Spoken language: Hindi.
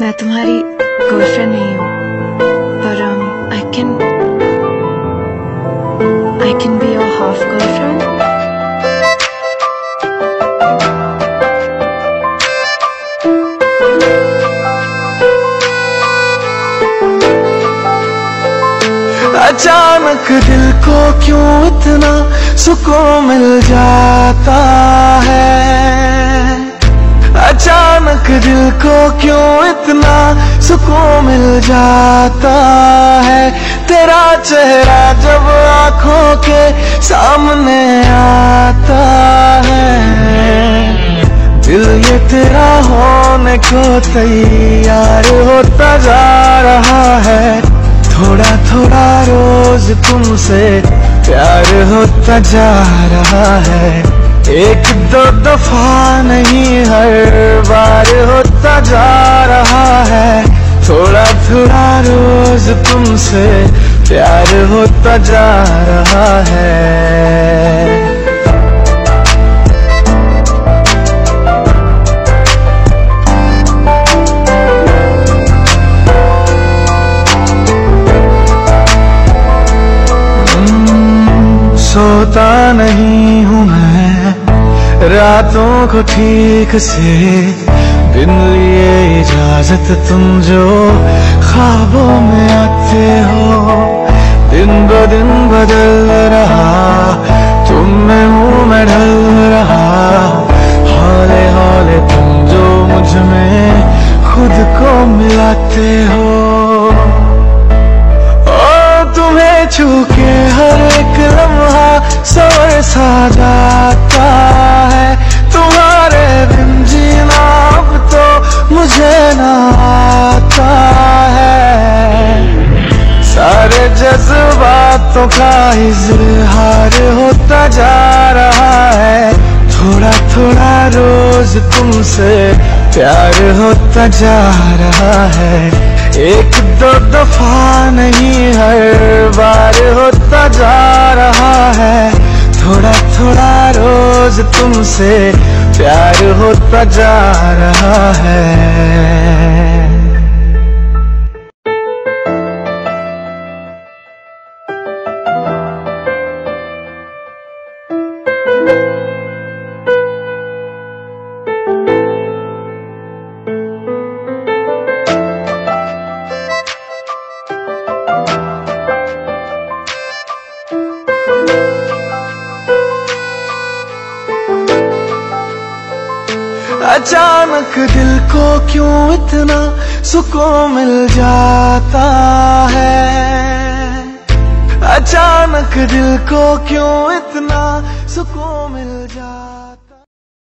तुम्हारी गर्लफ्रेंड नहीं हूँ, पर I can I can be your half girlfriend अचानक दिल को क्यों इतना सुकून मिल जाता? अचानक दिल को क्यों इतना सुकून मिल जाता है? तेरा चेहरा जब आँखों के सामने आता है। दिल ये तेरा होने को तैयार होता जा रहा है। थोड़ा थोड़ा रोज तुमसे प्यार होता जा रहा है। एक दो दफ़ा नहीं हर बार होता जा रहा है। थोड़ा थोड़ा रोज तुमसे प्यार होता जा रहा है। सोता नहीं हूँ रातों को ठीक से बिन लिए इजाज़त तुम जो ख्वाबों में आते हो। दिन ब दिन बदल रहा, तुम में मुँह में ढल रहा। हौले हौले तुम जो मुझमें खुद को मिलाते हो। ओ तुम्हें छू के हर जज्बातों का इजहार होता जा रहा है। थोड़ा थोड़ा रोज तुमसे प्यार होता जा रहा है। एक, दो दफ़ा नहीं, हर बार होता जा रहा है। थोड़ा थोड़ा रोज तुमसे प्यार होता जा रहा अचानक दिल को क्यों इतना सुकून मिल जाता है? अचानक दिल को क्यों इतना सुकून मिल जाता